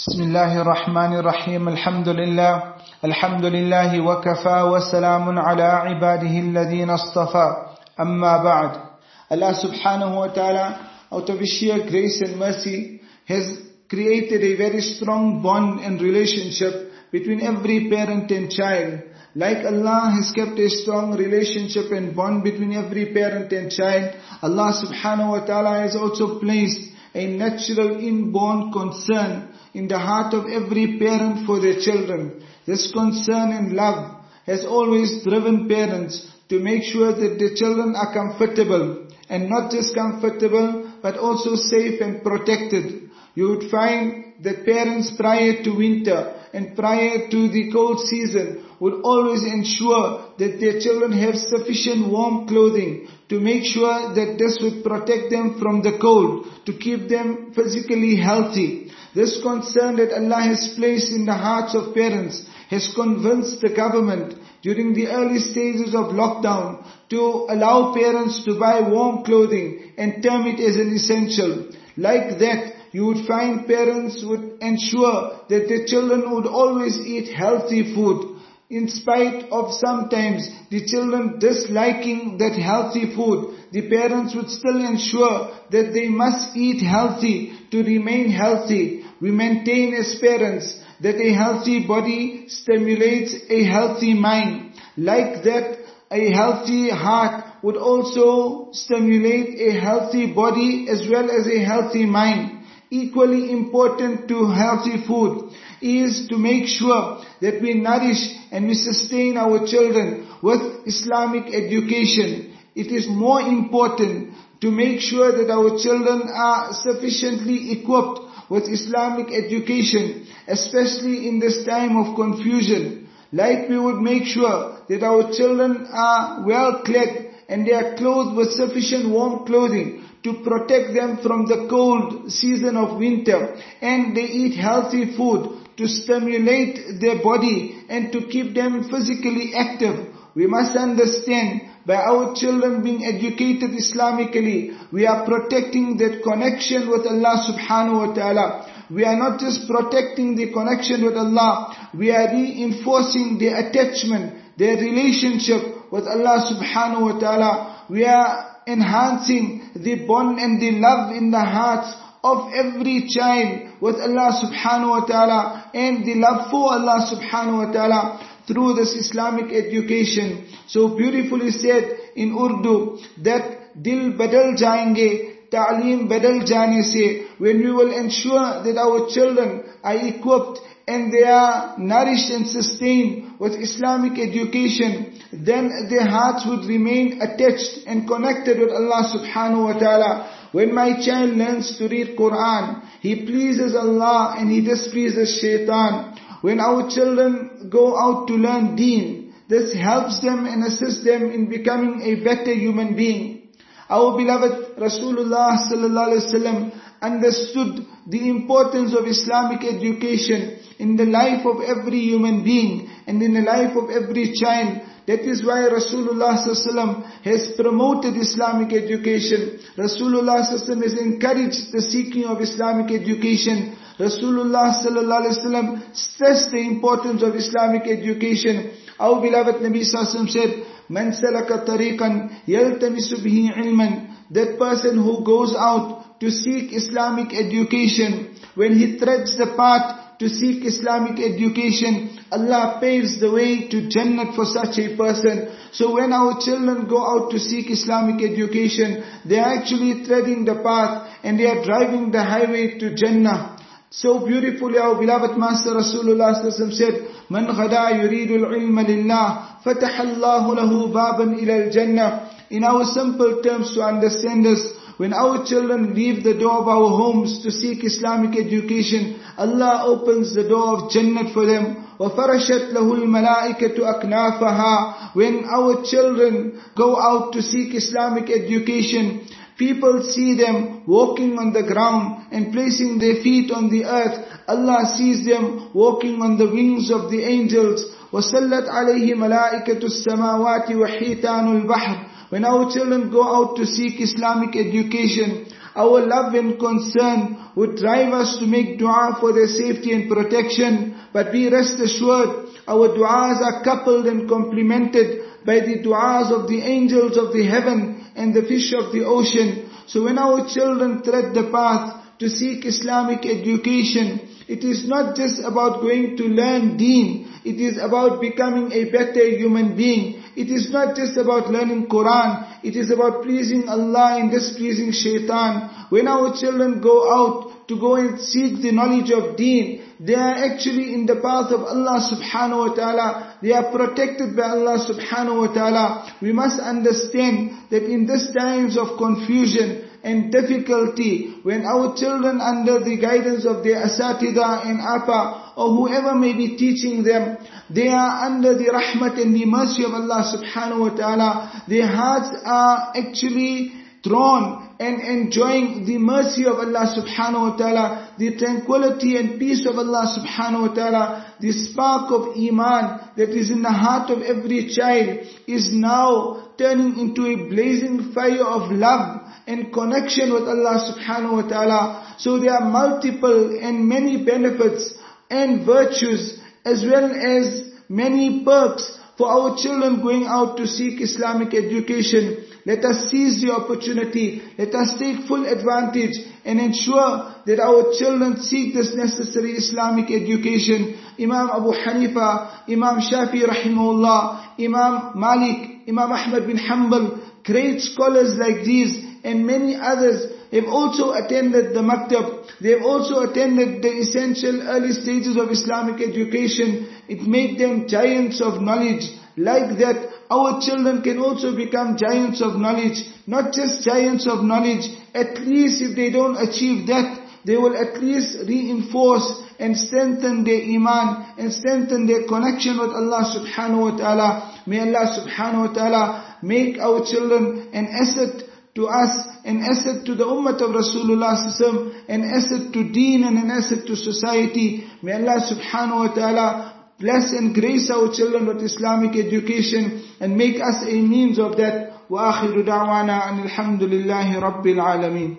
بسم الله الرحمن الرحيم الحمد لله الحمد لله وكفى وسلام على عباده الذين اصطفى أما بعد Allah subhanahu wa ta'ala out of His sheer grace and mercy has created a very strong bond and relationship between every parent and child. Like Allah has kept a strong relationship and bond between every parent and child, Allah subhanahu wa ta'ala has also placed a natural inborn concern in the heart of every parent for their children. This concern and love has always driven parents to make sure that their children are comfortable and not just comfortable but also safe and protected. You would find that parents prior to winter and prior to the cold season would always ensure that their children have sufficient warm clothing to make sure that this would protect them from the cold, to keep them physically healthy. This concern that Allah has placed in the hearts of parents has convinced the government during the early stages of lockdown to allow parents to buy warm clothing and term it as an essential. Like that, you would find parents would ensure that their children would always eat healthy food. In spite of sometimes the children disliking that healthy food, the parents would still ensure that they must eat healthy to remain healthy. We maintain as parents that a healthy body stimulates a healthy mind. Like that, a healthy heart would also stimulate a healthy body as well as a healthy mind. Equally important to healthy food is to make sure that we nourish and we sustain our children with Islamic education. It is more important to make sure that our children are sufficiently equipped with Islamic education, especially in this time of confusion. Like we would make sure that our children are well clad and they are clothed with sufficient warm clothing to protect them from the cold season of winter and they eat healthy food to stimulate their body and to keep them physically active. We must understand by our children being educated Islamically, we are protecting that connection with Allah subhanahu wa ta'ala. We are not just protecting the connection with Allah, we are reinforcing the attachment, their relationship with Allah subhanahu wa ta'ala. We are enhancing the bond and the love in the hearts of every child with Allah subhanahu wa ta'ala and the love for Allah subhanahu wa ta'ala through this Islamic education. So beautifully said in Urdu that dil badal jayenge, ta'aleem badal jane se, when we will ensure that our children are equipped and they are nourished and sustained with Islamic education, then their hearts would remain attached and connected with Allah subhanahu wa ta'ala. When my child learns to read Quran, he pleases Allah and he displeases shaitan. When our children go out to learn deen, this helps them and assists them in becoming a better human being. Our beloved Rasulullah sallallahu alaihi wasallam understood the importance of Islamic education in the life of every human being and in the life of every child. That is why Rasulullah has promoted Islamic education. Rasulullah has encouraged the seeking of Islamic education. Rasulullah stressed the importance of Islamic education. Our beloved Nabi Sallallahu said, Man salaka tariqan yaltamisu bihi ilman. That person who goes out to seek Islamic education, when he treads the path to seek Islamic education, Allah paves the way to Jannah for such a person. So when our children go out to seek Islamic education, they are actually treading the path and they are driving the highway to Jannah. So beautifully our beloved Master Rasulullah said, من غدا يريد العلم لله فتح الله له بابا إلى الجنة. In our simple terms to understand this, when our children leave the door of our homes to seek Islamic education, Allah opens the door of Jannah for them. وَفَرَشَتْ لَهُ الْمَلَائِكَةُ أَكْنَافَهَا When our children go out to seek Islamic education, people see them walking on the ground and placing their feet on the earth. Allah sees them walking on the wings of the angels. وَسَلَّتْ عَلَيْهِ مَلَائِكَةُ السَّمَاوَاتِ وَحِيتَانُ الْبَحْرِ when our children go out to seek Islamic education, our love and concern would drive us to make dua for their safety and protection. But be rest assured, our du'as are coupled and complemented by the du'as of the angels of the heaven and the fish of the ocean. So when our children tread the path to seek Islamic education, it is not just about going to learn deen. It is about becoming a better human being. It is not just about learning Quran. It is about pleasing Allah and displeasing shaitan. When our children go out to go and seek the knowledge of deen, they are actually in the path of Allah subhanahu wa ta'ala. They are protected by Allah subhanahu wa ta'ala. We must understand that in these times of confusion, and difficulty when our children under the guidance of their asatida and apa or whoever may be teaching them, they are under the rahmat and the mercy of Allah subhanahu wa ta'ala. Their hearts are actually drawn and enjoying the mercy of Allah subhanahu wa ta'ala, the tranquility and peace of Allah subhanahu wa ta'ala, the spark of iman that is in the heart of every child is now turning into a blazing fire of love and connection with Allah subhanahu wa ta'ala. So there are multiple and many benefits and virtues as well as many perks for our children going out to seek Islamic education. Let us seize the opportunity. Let us take full advantage and ensure that our children seek this necessary Islamic education. Imam Abu Hanifa, Imam Shafi rahimahullah, Imam Malik, Imam Ahmad bin Hanbal, great scholars like these and many others have also attended the maktab. They have also attended the essential early stages of Islamic education. It made them giants of knowledge. Like that, our children can also become giants of knowledge. Not just giants of knowledge. At least if they don't achieve that, they will at least reinforce and strengthen their iman and strengthen their connection with Allah subhanahu wa ta'ala. May Allah subhanahu wa ta'ala make our children an asset to us, an asset to the ummah of Rasulullah an asset to deen and an asset to society. May Allah subhanahu wa ta'ala Bless and grace our children with Islamic education and make us a means of that. وآخر دعوانا أن الحمد لله رب العالمين